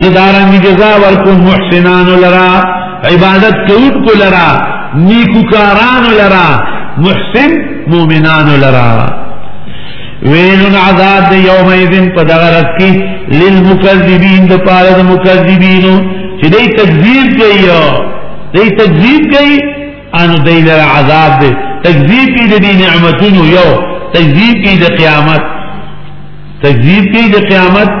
ادارنګ جزا ورکو محسنان لرا عبادت کوونکو لرا نیکوکاران لرا محسن مؤمنان لرا ویلن عذاب دی یوم ایذن په دغه ورځ کې للمکذبین د پاره د مکذبینو چې دوی تکذیب کوي دوی تکذیب کوي ان دوی لرا عذاب دی تکذیب کوي د نعمتونو یو تکذیب کوي د قیامت تکذیب کوي د قیامت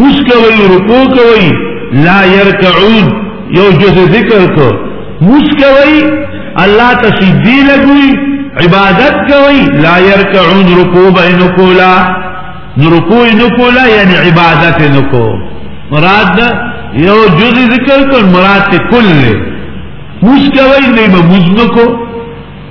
مسکوي رکو کوي لا يركعون یو جز ذکر کو مسکوي الله تسجدي لګوي عبادت کوي لا يركعون رکو بینو کولا رکو نو کولا یعنی عبادت نو کو مراد یو جز ذکر کو مراد ته کل مسکوي نه مزنکو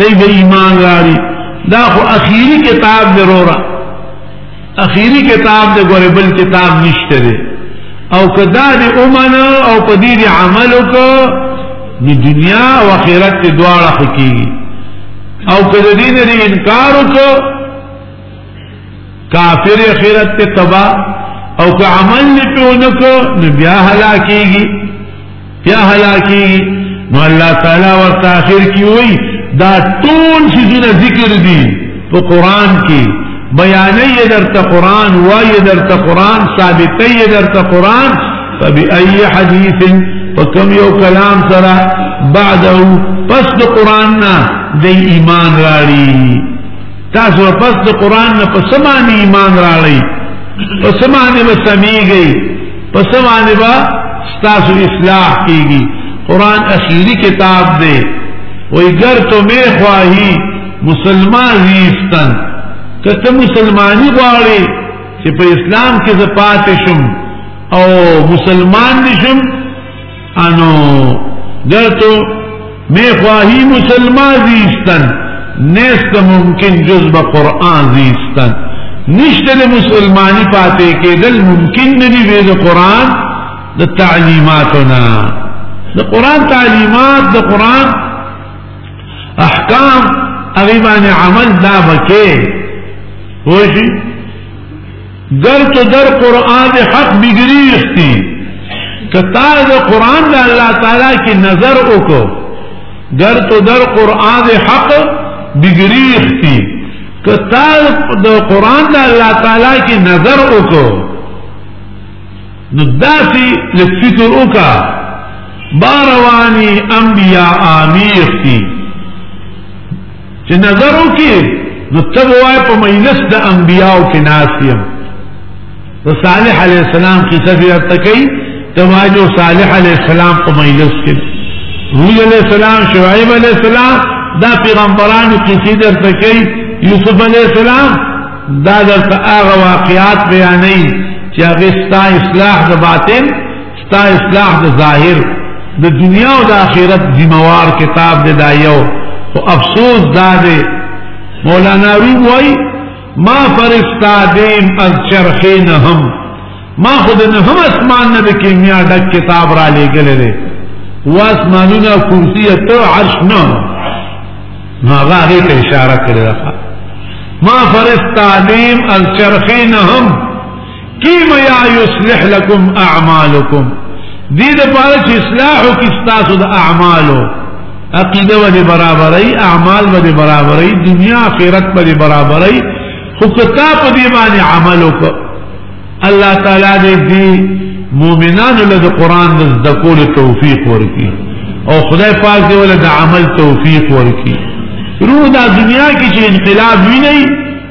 دی به ایمان راړي دا خو اخیری کتاب دی رورا اخیری کتاب دی ګوره بل کتاب نشته دی او کدا دی اومنه او په دې دی عمل وکړه نو دنیا او آخرت دواړه حقيقي او کله دین دی انکار وکړه کافر اخرت ته تبا او که عمل نه پیونکو نو بیا هلاکیږي بیا هلاکیږي نو الله تعالی ورته اخر کی وی دا ټول شیزونه ذکر دي په قران کې بیانې درته قران وای درته قران ثابتې درته قران فبأي حديث فكم يو كلام سرا بعده پس قرآننا دی ایمان راړي تاسو پس د قران نه په سمانه ایمان راړی په سمانه به سميږي په سمانه به تاسو اصلاح کیږي قران اخیری کتاب دی وای ګر تو می خواهی مسلمان زیستن کته مسلمانی غواړي چې په اسلام کې زپات شم او مسلمان نشم انو درتو می خواهی مسلمان زیستن نیست ممکن جز به قرآن زیستن نشته د مسلمانی پاتې کېدل ممکن نه دی د قران د تعلیماتنا د قران تعلیمات د قران احکام هغه باندې عمل دا وکي وشي در تو در قرآن حق بگریختی که تا دا قرآن دا اللہ تعالی کی نظر اکو در تو در قرآن حق بگریختی که تا دا قرآن دا اللہ تعالی کی نظر اکو نو داسی لفکر اکا باروانی انبیاء آمیختی چې نظر وکي نو تب وای په مجلس د انبیاو کې ناس یم د صالح علی السلام قصه دې ارتکې تواجو صالح علی السلام په مجلس کې روح علی السلام شعیب علی السلام دا پیغمبرانو قصې دې ارتکې یوسف علی السلام دا درته هغه واقعات بیانې چې هغه ستا اصلاح د باطن ستا اصلاح د ظاهر د دنیا او د آخرت ذمہوار کتاب دی دا یو خو افسوس دا دی مولانا روم وای ما فرستا دیم از چرخی نه هم ما خود نه هم اسمان نه د کیمیا ډک کتاب را لېګل دی واسمانونه کرسی ته عرش نه ما هغه ته اشاره کړې ده ما فرستا دیم از چرخی نه هم کیم یا یصلح لکم اعمالکم دې د پاره چې اصلاح او کې تاسو د اعمالو عقیده باندې برابرۍ اعمال باندې برابرۍ دنیا آخرت باندې برابرۍ خو کتا په دې باندې عمل وکړه الله تعالی دې دې مؤمنانو له قران د ذکول توفیق ورکړي او خدای پاک دې ول د عمل توفیق ورکړي روح دا دنیا کې چې انقلاب ویني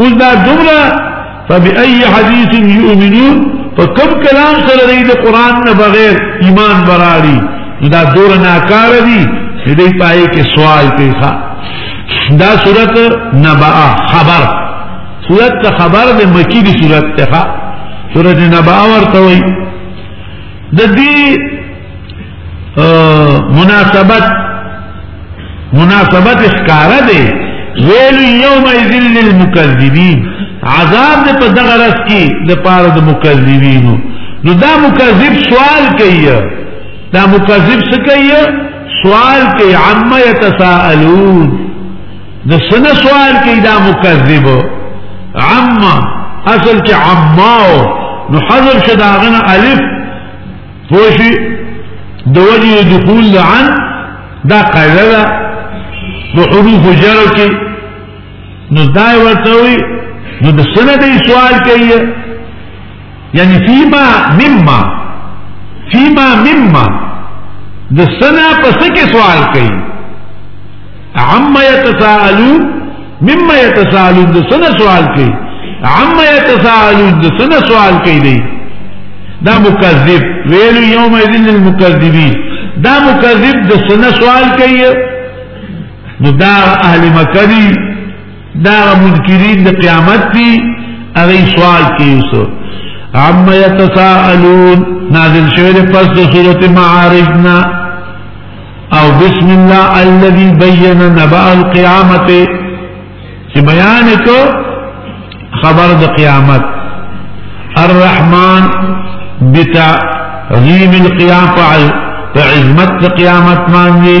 اوس دا دومره فبأي حديث يؤمنون فكم كلام سره دی د قران نه بغیر ایمان براری دا دور ناکار دی دې پای کې سوال کوي ښا دا صورت نبأ خبر صورت ته خبر د مکی دی صورت ته ښا صورت نبأ ورته وي د دې مناسبت مناسبت ښکارا دی ویل یوم یذل للمکذبین عذاب دې په دغه رس کې د پاره د مکذبینو نو دا مکذب سوال کوي دا مکذب څه کوي سوال کوي عما يتساءلون د سنه سوال کوي دا مکذب عما اصل کې عماو نو حذف شداغنا الف پوشی د وجه دخول د عن دا قاعده ده د حروف جر کې نو دا ورته وي نو د سنه دی سوال کوي یعنی فيما مما فيما مما د سنه پس کې سوال کوي عما يتساءلون مما يتساءلون د سنه سوال کوي عما يتساءلون د سنه سوال کوي دی دا مکذب ویل یوم اذن للمکذبین دا مکذب د سنه سوال کوي نو دا اهل مکه دي دا منکرین د قیامت دی هغه سوال کیوسو عما يتساءلون نازل شوی د پس د سورۃ معارج نا او بسم الله الذي بين نبأ القيامه چې بیان کو خبر د قیامت الرحمن بتا غیم القیام فعل فعزمت قیامت مانگی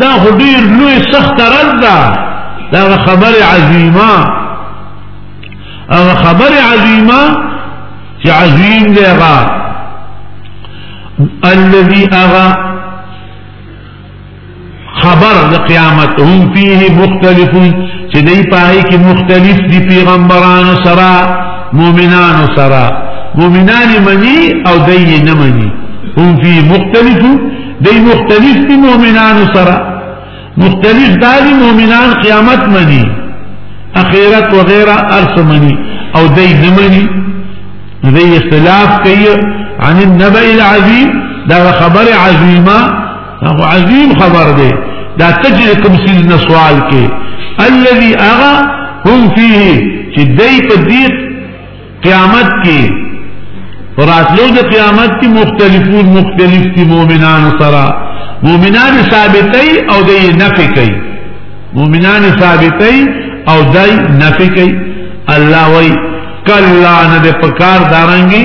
دا خو ډیر لوی سخت رد ده دا خبر عظیمه او خبر عظیمه چې عظیم دی هغه الذي اغا خبر د قیامت هم فيه مختلف چې دای پای کې مختلف دي پیغمبرانو سره مؤمنانو سره مؤمنان مني او دای نه مني هم فيه مختلف دی مختلف دی مومنان سرا مختلف دا دی مومنان قیامت منی اخیرت وغیرہ ارس منی او دی نمنی دی اختلاف کئی عن النبع العظیم دا خبر عظیمہ او عظیم خبر دی دا تجری کم سیز نسوال کے الذي اغا هم فيه چی دی پا دیق قیامت کې راتلو د قیامت کې مختلفون مختلف دي مؤمنان سره مؤمنان ثابتي او د نفي کوي مؤمنان ثابتي او د نفي کوي الله وای کلا نه د پکار دارانګي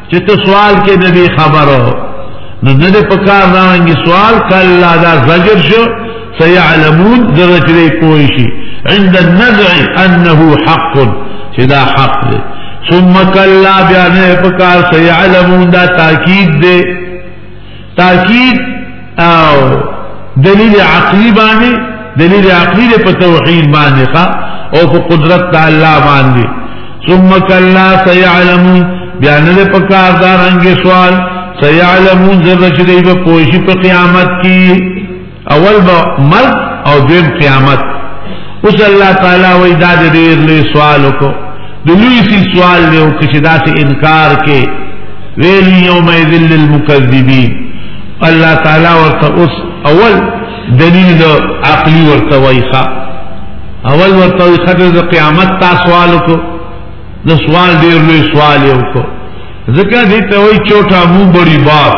چې ته سوال کې د دې خبرو نو نه دې پکار راوړي سوال کله دا زجر شو سيعلمون درجه کوی شي عند النزع انه حق چې دا حق دی ثم کلا بیا نه پکار سيعلمون دا تاکید دی تاکید او دلیل عقلی باندې دلیل عقلی په توحید باندې ښا او په قدرت د الله باندې ثم کلا سيعلمون بیا نه په کار دارنګ سوال سيعلمون زبر چې دی په پوښي په قیامت کې اول به مرګ او دویم قیامت اوس الله تعالی وای دا د ډیر لوی سوال وکړو د لوی سی سوال دی او چې دا سه انکار کې ویل یوم یذل للمکذبین الله تعالی ورته اوس اول دلیل عقلی ورته وایخه اول ورته وایخه د قیامت تا سوال وکړو د سوال ډیر لوی سوال یو کو ځکه دې ته وای چوټا مو بڑی بات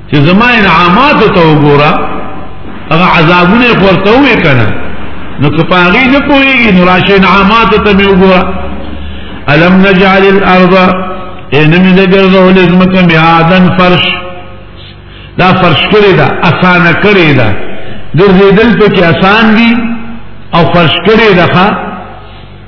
چې زما انعامات ته وګوره هغه عذابونه ورته وې کنه نو که پاغي نه پويږي نو راشه انعامات ته مې وګوره الم نجعل الارض ان من ګرځول زمکه میادن فرش دا فرش کړی دا اسان کړی دا ګرځیدل په کې اسان دي او فرش کړی دا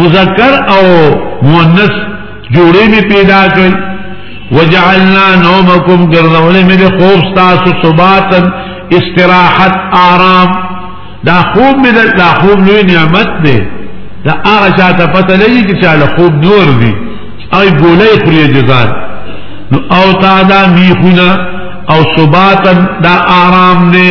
مذکر او مؤنث جوړې می پیدا کړی وجعلنا نومکم ګرځولې مې د خوب تاسو صباتن استراحت آرام دا خوب مې دا خوب لوی نعمت دی دا هغه چاته پته لګي چې چاله خوب نور دی اي ګولې خوري جزان نو او تا دا میخونه او صباتن دا آرام دی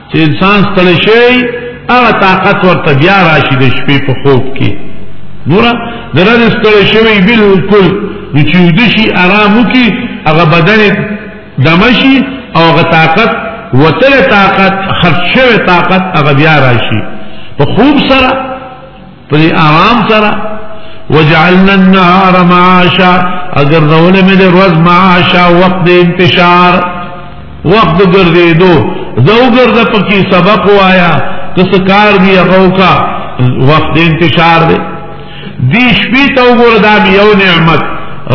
چې انسان ستړی شوی هغه طاقت ورته بیا راشي د شپې په خوب کې ګوره د ورځې ستړی شوی بالکل نو چې ویده شي ارام وکړي هغه بدن دمه شي او هغه طاقت وتلی طاقت خرڅ شوی طاقت هغه بیا راشي په خوب سره پری آرام سره وجعلنا النهار معاشا اگر رول میں دے روز معاشا وقت دے انتشار وقت گردے دو زو گرد پکی سبق وایا کس کار دی اغو کا وقت دے انتشار دے دی شپی تو گور دام یو نعمت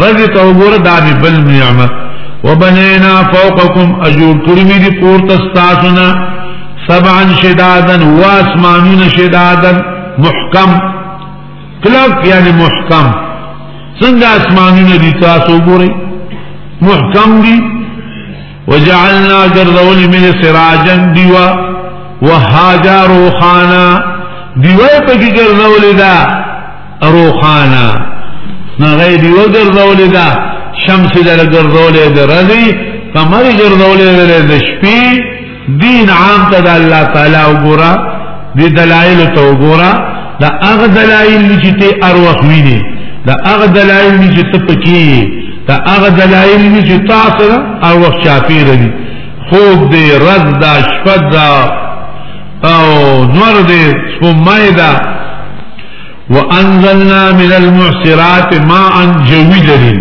رض تو گور دام بل نعمت وبنینا فوقکم اجور کرمی دی پورتستاسنا سبعا شدادا واسمانون شدادا محکم کلک یعنی محکم څنګه اسمانونه دي تاسو ګورئ محکم دي وجعلنا ګرځول من سراجا دیوا وهاجا روخانا دیوا په کې ګرځول دا روخانا نه غي دیوا ګرځول دا شمس دل ګرځول دا رضی قمر ګرځول دا شپې دین عام ته د الله تعالی وګوره د دلایل ته وګوره دا هغه دلایل چې ته اروخ ویني دا هغه دلایل چې ته پکې دا هغه دلایل چې تاسو اروخ چاپی رہی خوب دې رز دا شپه دا او نور دې سپمای دا وانزلنا من المعصرات ماء جوی دلیل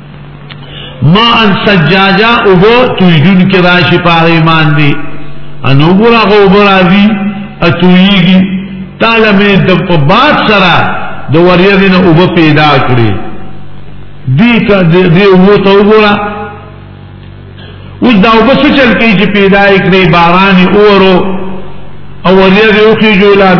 ما ان سجاجا اوبو تویدون کی راشی پاغی مان دی انو برا غو برا دی اتویگی تالا می دب پا بات سرا دو وریدن اوبو پیدا کری دی تا دی اوبو تا اوبورا اوس دا اوبو سو چل کئی چی پیدا کری بارانی اورو او وریدن اوخی جولان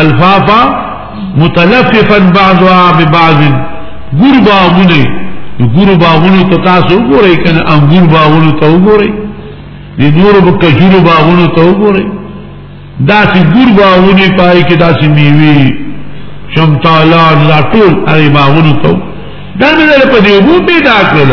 الفافا متلففا بعضها ببعض ګور باغونه ګور باغونه ته تاسو وګورئ کنه انګور باغونه ته وګورئ د نور په کجورو باغونه ته وګورئ دا چې ګور باغونه پای کې داسې میوي شمتالان لا ټول هغه باغونه ته دا مې په دې وو پیدا کړل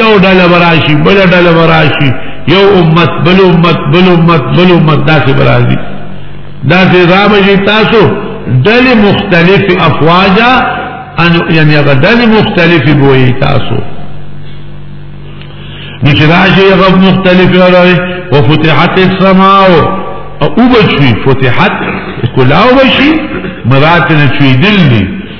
یو ډله براشي بل ډله براشي یو امت بل امت بل امت بل امت داسې برازي داسې رابشي تاسو ډلې مختلف افواجا ان یعنی هغه ډلې مختلف بوي تاسو نو چې راشي هغه مختلف راوي وفتحت السماء او بشي فتحت کلاو بشي مراتب شوي دلی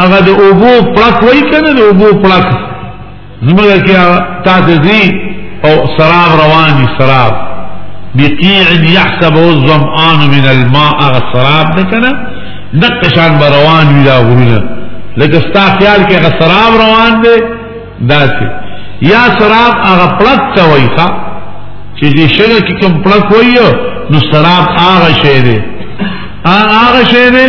هغه د اوبو پړک وای کنه د اوبو پړک زمګه کې تا ته دی او سراب رواني سراب بقيع يحسب الظمآن من الماء هغه سراب ده کنه دغه شان به روان وي دا غرونه لکه ستا خیال کې هغه سراب روان دی داسې یا سراب هغه پړک ته وای ښا چې دې شګه کې کوم پړک وای نو سراب هغه شی دی هغه شی دی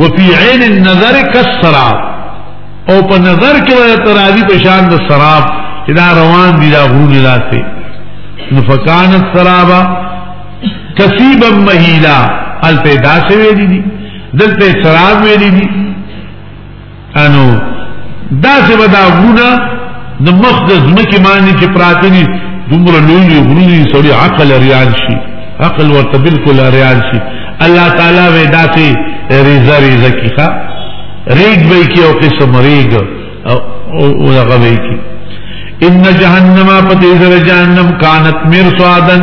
وفي عين النظر كالسراب او په نظر کې ولا ترابي په شان د سراب چې دا روان دي دا غرونه لاسه نفکان السراب کسیبا مهیلا الته داسې ویلي دي دلته سراب ویلي دي انو دا چې ودا غونه د مخ د زمکه باندې چې پراته دي دومره لوی غرونی سړي عقل ریان شي عقل ورته بالکل ریان شي الله تعالی وې داسې ریزه ریزه کیخه ریګ به کې او قسم ریګ او هغه به کې ان جهنم پتیزر جهنم کانت مرصادن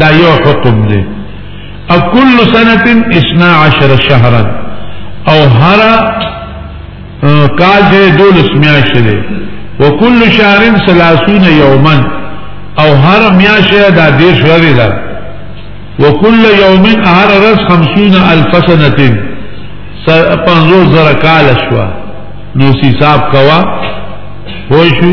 دا یو حکم دی او کل سنت اسنا عشر شهرا او هر کال چې دولس میاشت دی وکل شهر 30 یوما او هر میاشه دا دیش ورځې ده وکل یوم هر ورځ 50 الف سنه پنځو زره کال شو نو حساب کوا وای شو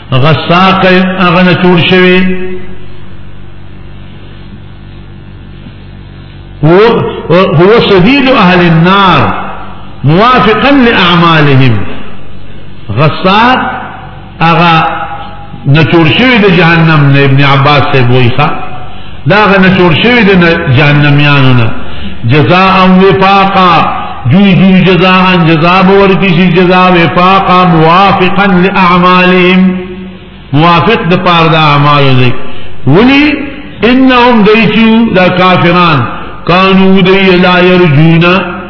هغه ساق هغه نه چور شوی هو هو سبيل اهل النار موافقا لاعمالهم غساق هغه نچور شوی د جهنم نه ابن عباس سے وایخه دا غنه جوړ شوی د جهنميانو نه جزاء وفاقا جوی جوی جزاء جزاء ورکی شي جزاء وفاقا موافقا لاعمالهم موافق د پار د اعمالو دي ولي انهم دایچو دا کافران کانو دی لا يرجونا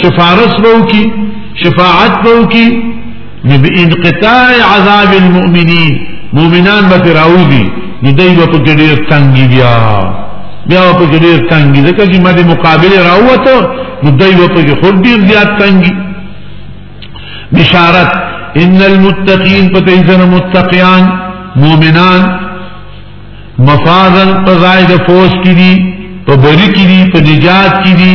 شفارس بو کی شفاعت بو کی نو بی انقطاع عذاب المؤمنین مومنان با تراؤ دی نو دی با پکی دیر تنگی بیا بیا با پکی دیر تنگی دکا چی ما دی مقابل راؤ تا نو دی با پکی خود دیر زیاد تنگی بشارت ان المتقین پتیزن متقیان مومنان مفاظن پزائد فوس کی دی پا بری کی دی پا نجات کی دی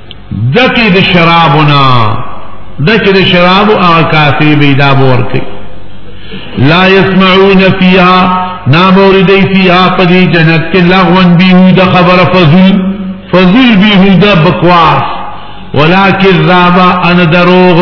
دکی د شرابنا دکی د شرابو هغه کافی به دا بور کوي لا يسمعون فيها ناموری دی فیها پدی جنت کے لغون بیهود خبر فضول فضول بیهود بکواس ولا کذابا ان دروغ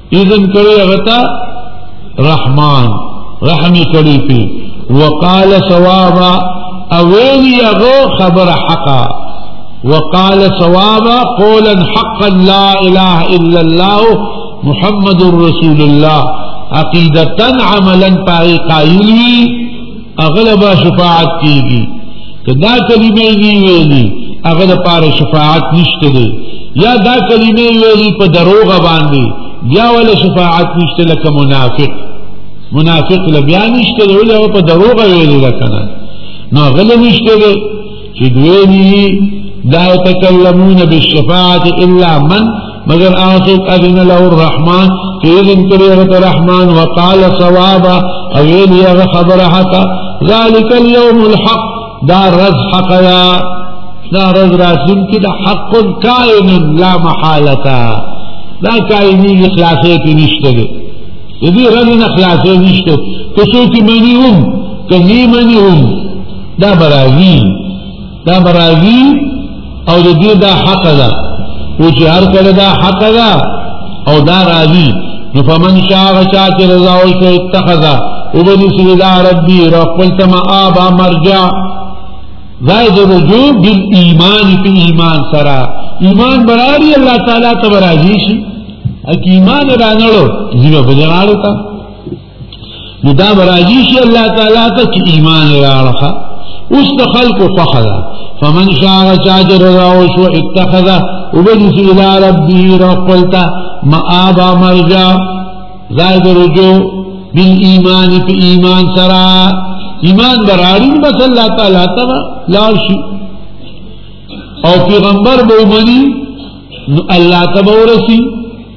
اذن کړی هغه ته رحمان رحم کړی پی وقال ثوابا او ویلی هغه خبر حقا وقال ثوابا قولا حقا لا اله الا الله محمد رسول الله عقیدتا عملا پای قائل وی اغلبا شفاعت کیږي کدا کلمه دی ویلي هغه د پاره شفاعت نشته دی یا دا کلمه ویلي په دروغ باندې بیا ولا شفاعت نشته لکه منافق منافق له بیا نشته دی ولې په دروغ ویلي لکه نه نو غل نشته دی چې دوی دا تکلمون بالشفاعت الا من مگر آسوک اذن له الرحمن چې اذن کړی هغه الرحمن وقال صوابا او ویلی هغه خبره حقا ذالک اليوم الحق دا رز حق یا دا رز راسون کې دا حق کائن لا محالتا دا کائنی اخلاصې کې نشته دی دې رز نه اخلاصې نشته تاسو کې منی هم کني منی هم دا برازي دا برازي او د دې دا حق ده او چې هر کله دا حق ده او دا راځي نو فمن شاء غشا چې رضا او شو اتخذ او بني سيدا ربي رفل تما آبا مرجع زائد رجوع بالایمان فی ایمان سرا ایمان براری الله تعالی تبرازی شي اکی ایمان رانړو زیو بجنالو تا نو دا براجی شي الله تعالی ته چې ایمان راړه اوس د خلکو فخر فمن شاء شاجر راو شو اتخذ وبنس الى ربه رقلتا ما ابا مرجا زائد رجو بالایمان فی ایمان سرا ایمان براری بس الله تعالی ته لار شي او پیغمبر به ومني نو الله ته به ورسی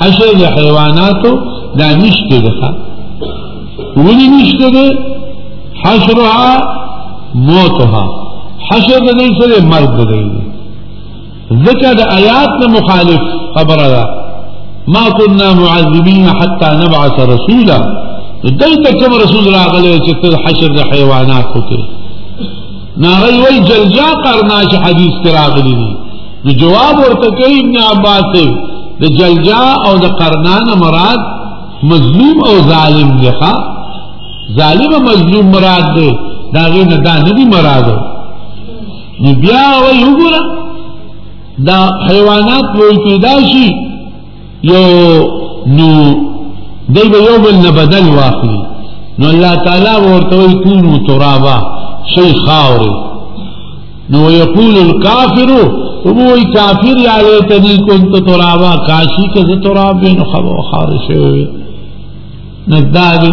حشر د حیواناتو دا نشته ده ولی نشته ده حشرها موتها حشر د دې سره مرګ دی ذکر د آیات نه مخالف خبره ده ما كنا معذبين حتى نبعث رسولا دلته کوم رسول راغلی چې تل حشر د حیوانات وکړي ناغی وی جلجا قرناش حدیث کراغلی دی نو جواب ورته کوي ابن عباس د جلجا او د قرنان مراد مظلوم او ظالم دی ښا ظالم او مظلوم مراد دی دا غي نه دا نه دی مراد نو بیا وی وګوره دا حیوانات وی پیدا شي یو نو دی به یو بل نه بدل واخلي نو الله تعالی ورته وي کونو ترابا شي خاوري نو یقول الکافر وای کافر یا لیتنی کنت ترابا کاشی که زه تراب بین خبر خارج شوی نزدادی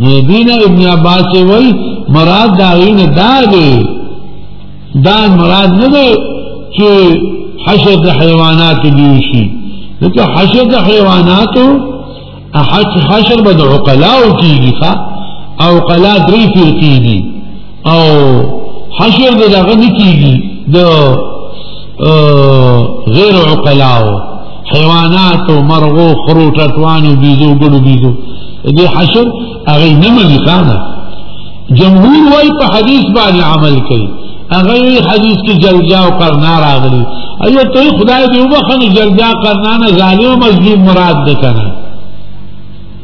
نو دین ابن عباس وی مراد دا غین دا دی دا مراد نه دی چې حشر د حیوانات دی شي لکه حشر د حیوانات حشر به د عقلاو کیږي او قلا درې فرقې دي او حشر د دغه نکیږي د غیر عقلاو حیوانات او مرغو خرو ټټوانو بیزو ګړو بیزو دې حشر هغه نه مني خانه جمهور وای په حدیث باندې عمل کوي هغه حدیث کې جلجا او قرنا راغلي ايو ته خدای دې وبخنه جلجا قرنا نه ظالم مظلوم مراد ده کنه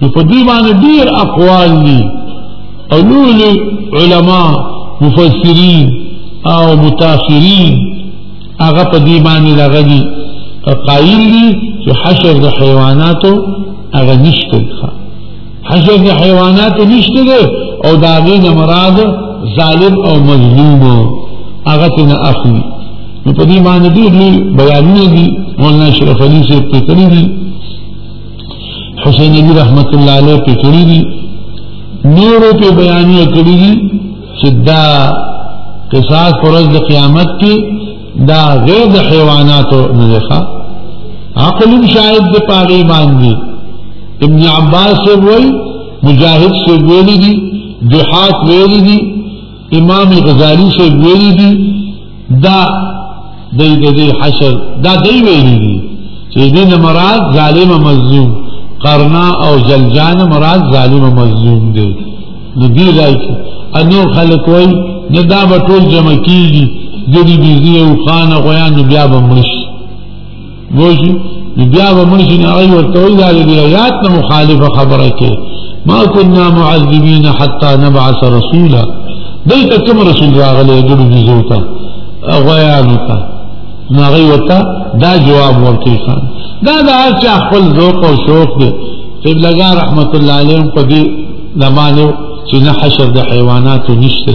نو په دې باندې ډېر اقوال دي او لوی علما مفسرین او متاخرین هغه په دې باندې لغدي قائل دي چې حشر د حیواناتو هغه نشته حشر د حیواناتو نشته او دا غي نه مراد ظالم او مظلوم هغه ته نه اخلي نو په دې باندې ډېر بیانونه دي مولانا شرف علي صاحب ته کړی دي حسین علی رحمت الله علیه په کړی دي نور په بیانونه کړی دي چې دا قصاص پرز د قیامت کې دا غیر د حیواناتو نه ښه عقل شاید د پاغي باندې ابن عباس وی مجاهد سے ویلی دی جحات ویلی دی امام غزالی سے ویلی دی دا دی دی دی حشر دا دی ویلی دی چی دین مراد ظالم مظلوم قرنا او جلجان مراد ظالم مظلوم دی نو دی رائی کی انو خلق وی ندا بطول جمع کی دی دی دی دی دی او خان غیان بیا بمرش بوشي بیا به منشي نه غي ورته وي دا دې آیات نه مخالفه خبره کې ما كنا معذبين حتى نبعث رسولا دلته کوم رسول راغلی ګړو دي زوتا غویانو ته نه غي ورته دا جواب ورکړي خان دا دا چې خپل ذوق او شوق دی قبلګا رحمت الله علیهم په دې زمانه چې نه حشر د حیوانات نشته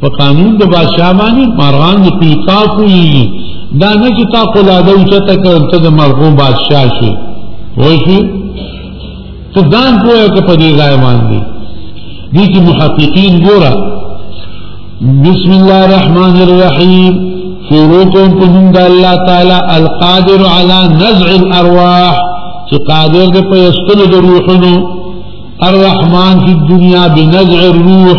په قانون د بادشاہ باندې مارغان د پیتا کوي دا نه چې تا قلاده او چته کړ ته د مرغو بادشاہ شي وای شي ته ځان پوهه کې په دې ځای باندې دي چې محققین ګوره بسم الله الرحمن الرحیم شروع کوم په نوم د الله تعالی القادر علی نزع الارواح چې قادر دې په یستلو د روحونو الرحمن فی الدنیا بنزع الروح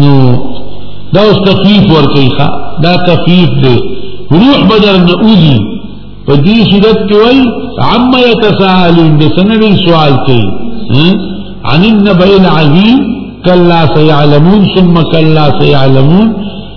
نو دا اوس تخفیف ورکوي ښه دا تخفیف دی روح به درنه وځي په دې صورت کې وایي عما یتساءلون د څه نه سوال کوي عن النبأ العظیم کلا سیعلمون ثم کلا سیعلمون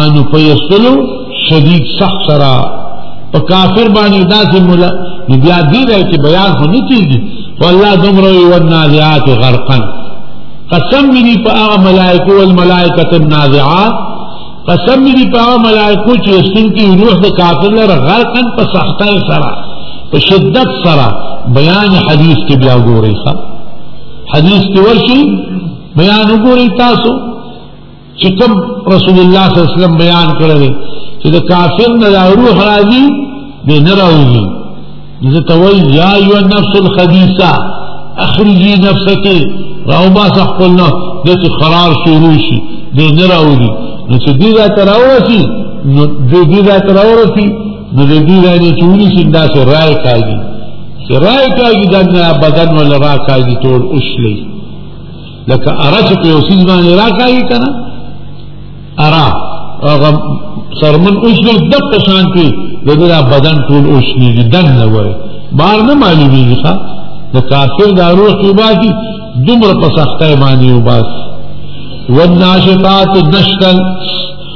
انو په یسلو شدید سخت سره په کافر باندې داسې مولا نو بیا دې راځي چې بیان خو نه کیږي والله دومره یو نازعات غرقا قسم دې په هغه ملائکه او ملائکه النازعات قسم دې په هغه ملائکه چې استن کې روح د کافر لپاره غرقا په سختۍ سره په شدت سره بیان حدیث کې بیا ګورئ حدیث کې ورشي بیان وګورئ تاسو چې کوم رسول الله صلی الله علیه وسلم بیان کړل چې د کافر نه د روح راځي به نه راوځي نو ته وایي یا ایو النفس الخبیثه اخرجی نفسک راوبا خپل نه د چې قرار شروع شي به نه راوځي نو چې دې دا تراوسی نو دې دا تراوسی نو دې دې دا نه چونی چې دا سره راي کوي چې راي کوي دا بدن ولا را کوي ټول اوسلی لکه ارا چې په یو سیز باندې راکاږي که نه ارا هغه سرمن اوشنو دقه شان کې د دې دا بدن ټول اوشنېږي دن نه وایي بار نه معلومېږي ښه د کافر دا روح چې وباسي دومره په سختۍ باندې وباسي والناشطات نشتل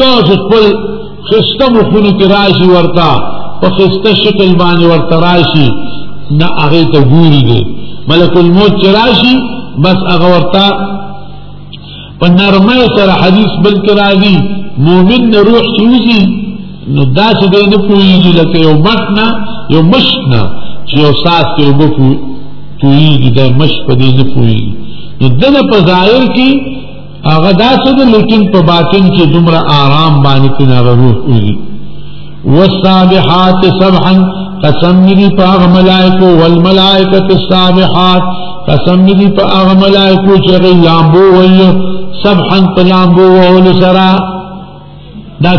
دا چې خپل خسته مخونو کې راشي ورته په خسته شکل باندې ورته راشي نه هغه ته ګوري دی ملک الموت چې راشي بس هغه ورته په نرمۍ سره حدیث بل کې راځي مؤمن نه روح چې وځي نو داسې دی نه پوهېږي لکه یو مټ نه یو مشت نه چې یو ساس کې اوبه پوهېږي دا مشت په دې نه پوهېږي نو دنه په ظاهر کې هغه داسې د لیکن په باطن کې دومره آرام باندې کې نه روح وي والسابحات سبحا قسم دې په هغه ملائکو والملائکه السابحات قسم دې په هغه ملائکو چې لامبو وي سبحا په لامبو وولو سره دا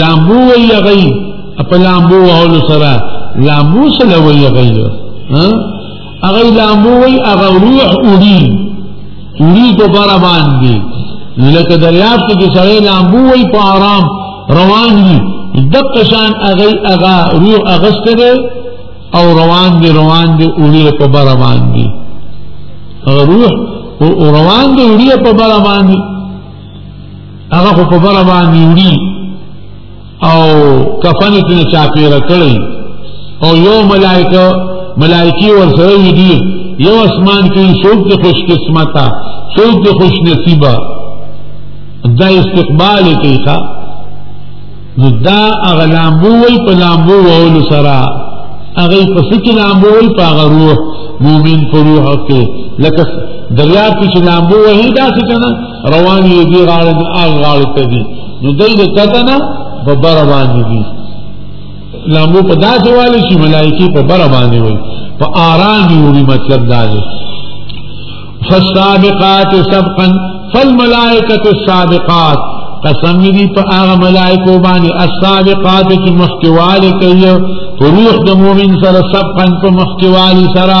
لامبو وی غي په لامبو اولو سره لامبو سره وی غي ها هغه لامبو وی هغه روح اوري اوري په بار باندې لکه دریاب کې چې سړی لامبو وی په آرام روان دي دغه شان هغه هغه روح اغستره او روان دي روان دي اوري په بار باندې روح او روان دي اوري په بار باندې هغه په بره باندې وړي او کفن ته چاپیر کړی او یو ملائکه ملائکی ور سره وی دي یو اسمان کې څوک د خوش قسمتا څوک د خوش نصیبا دا استقبال کوي ښا نو دا اغلامبو وی په لامبو وول سره هغه په سکه لامبو وی په هغه روح مومن په روح کې لکه دریا کې چې لامبو وهي دا څه کنه روان یې دی غاړه دی هغه غاړه ته دی نو دای د کتنه په بر باندې دی لامو په داسې والي شي ملایکی په بر باندې وي په آرام وي مطلب دا دی فالسابقات سبقا فالملائکه السابقات قسم دی په هغه ملائکه باندې السابقات چې مخکواله کوي روح د مؤمن سره سبقا په مخکواله سره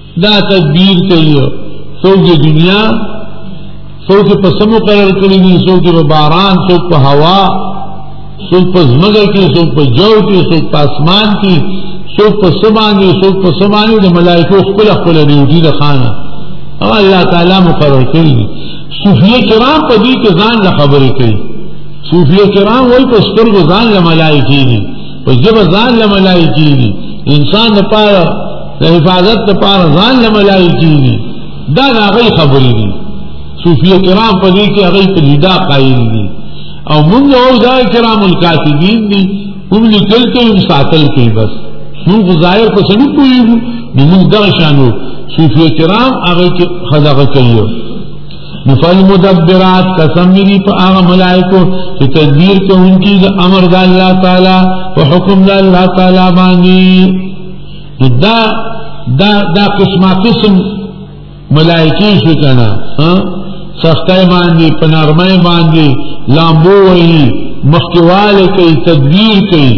دا تدبیر کوي څوک د دنیا څوک په سمو قرار کړی دي څوک په باران څوک په هوا څوک په ځمکه کې څوک په جو کې څوک په اسمان کې څوک په سمانه څوک په سمانه د ملائکو خپل خپل ډیوټي د خانه او الله تعالی مقرر کړی صوفیه کرام په دې کې ځان له خبرې کوي صوفیه کرام وایي په سترګو ځان له ملائکې دي په ژبه ځان له ملایي کېږي انسان لپاره د حفاظت لپاره ځان له ملایي کېږي دا د هغوی خبرې دي صوفیه کرام په دې کې هغوی په لیدا قایل دي او مونږ او دا کرام الکاتبین دي هم لیکل کوي هم ساتل کوي بس مونږ ظاهر په څه نه پوهېږو نو مونږ دغه شان یو صوفیه کرام هغوی کې خدغه کوي نفل مدبرات قسم میری په هغه ملائکو چې تدبیر کوونکي د امر د الله تعالی او حکم د الله تعالی باندې دا دا دا قسمه قسم ملائکی شو کنه ها سختای باندې پنارمای باندې لامبو وی مخکواله کوي تدبیر کوي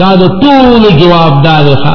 دا د ټول جوابدار ښه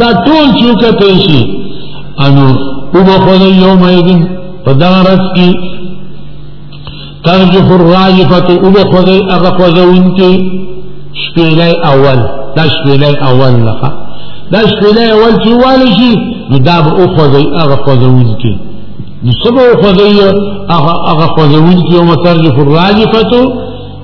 دا ټول چې وکتل شي انو وبخل یوم ایدن په دا ورځ کې ترجف الراجفة وبخل هغه خوځون کې شپېلی اول دا شپېلی اول لخه دا شپېلی اول چې والی شي نو دا به وخوځوي هغه خوځون کې نو څه به وخوځوي هغه خوځون کې یوم ترجف الراجفة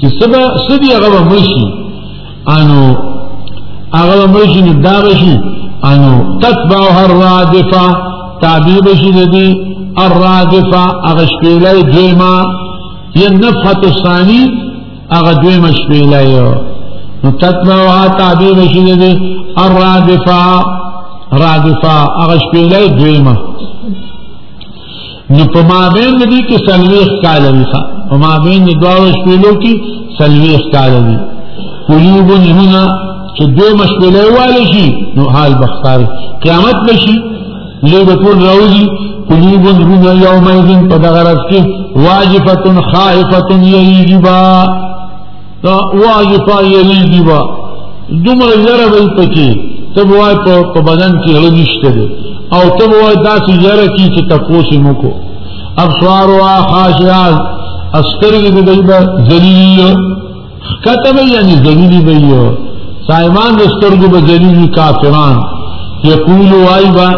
چې سبا سدي هغه مرشي انو هغه مرشي نو دا شي انو تتبع الرادفه تابع بشي دي الرادفه هغه شپېلې دویما یا نفحت الثاني هغه دویما شپېلې نو تتبع تابع بشي دي الرادفه رادفه هغه شپېلې دویما نو په مابین د دې کې څلوېښت کاله وي ښه په مابین د دواړو شپېلو کې څلوېښت کاله وي قلوب هنا چې دویمه شپېله ووالی شي نو حال به ښکاري قیامت به شي لوی به ټول راوځي قلوب هنا یومئذ په دغه ورځ کې واجفة خائفة یریږي به دا وای په یری دی وا دومره یره وای پکې ته وای په بدن کې هلو نشته دی او ته وای داسې یره کی چې تاسو مو کو ابصار وا خاشعات استرګې دې دایبا ذلیل ختمه یعنی ذلیل دی یو سایمان د سترګو به ذلیل کافران یقول وای با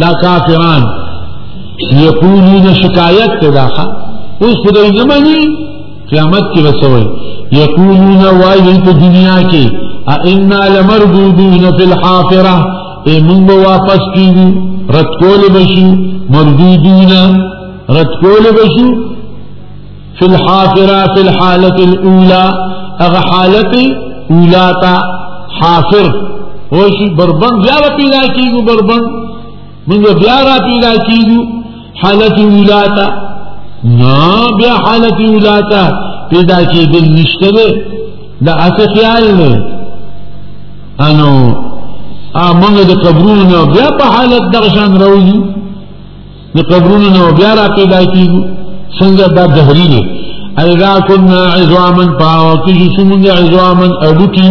دا کافران یقولون شکایت ته داخه اوس خدای نه مانی قیامت کې وسوي یقولون وایي په دنیا کې ائنا لمردودون فی الحافره ای موږ واپس کیږو رد کول بشو مردودون رد کول بشو فی الحافره فی الحالت الاولى اغه حالت اولا تا حافر وشي بربند بیا پیدا کیږو بربند من بیا را پیدا کیږو حالت ولاتا نا بیا حالت ولاتا پیدا کیدل نشته ده دا اسه خیال نه انو امنګ د قبرونو بیا په حالت دغه شان راوځي د قبرونو بیا را پیدا کیږو څنګه دا دهری نه اذا كنا عظاما فاوكي سمون عظاما ابكي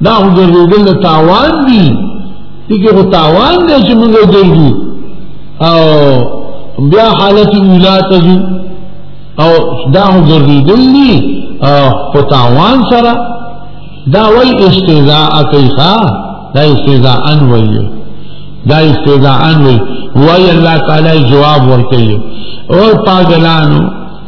دا خو ګرځېدل د تاوان دي دغه خو تاوان دی چې موږ ګرځو او بیا حالت اولا ته ځو او دا خو ګرځېدل دي خو تاوان سره دا وای استهزاء کوي ښا دا استهزاء ان وایي دا استهزاء ان وایي وای الله تعالی جواب ورکوي او پاګلانو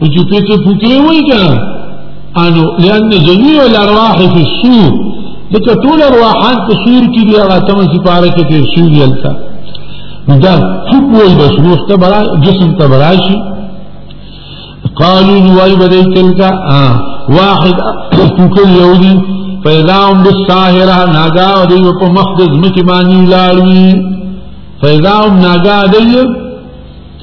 نو چې پېڅه فکرې وایي که انو لأن جميع الأرواح في السور لکه ټول ارواحان په سور کې دي هغه تمه سي پاره کې تیر شي دلته دا څوک وایي بس روح ته برا جسم ته براشي قالوا نوای بدای تلکا واحد فکر یودی پیدا هم بالساهره ناگا دی په مخدز مکی باندې لاړوي پیدا هم ناگا دی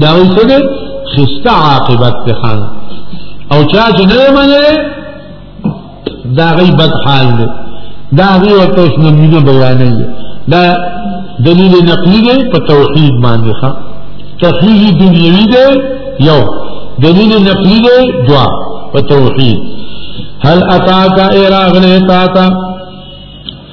دا وی څه دی خسته عاقبت ته خان او چا چې نه منل دا غي بد حال دی دا غي ورته اوس نمونه بیانې دا دلیل نقلی دی په توحید باندې ښا تخلیقی دنیوی دی یو دلیل نقلی دی دوا په توحید هل اتاکا اراغنه تاتا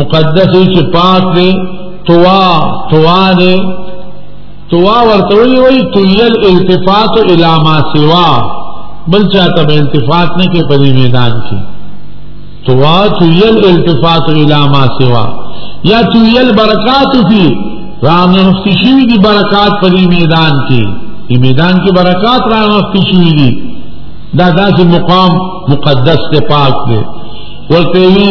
مقدس چې پاک دی توا توا دی توا ورته وی وی تیل التفات الی ما سوا بل چاته به التفات نه کې په دې میدان کې توا تیل التفات الی ما سوا یا تیل برکات فی رامنختی شوی دی برکات په دې میدان کې دې میدان کې برکات رامنختی شوی دی دا داسې مقام مقدس ته پاک دی ورته وی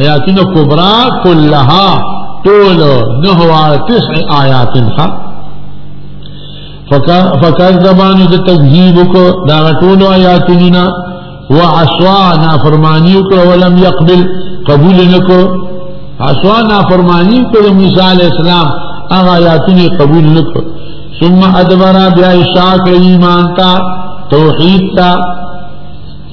آیاتنا کبرا کلها طول نهوا تسع آیات خا فکذبانو د تکذیب کو دا ټول آیاتنا وعصوا نافرمانی کو ولم يقبل قبول نکو عصوا نافرمانی کو موسی علیہ السلام هغه آیاتونه قبول نکو ثم ادبر بیا شاک ایمان تا توحید تا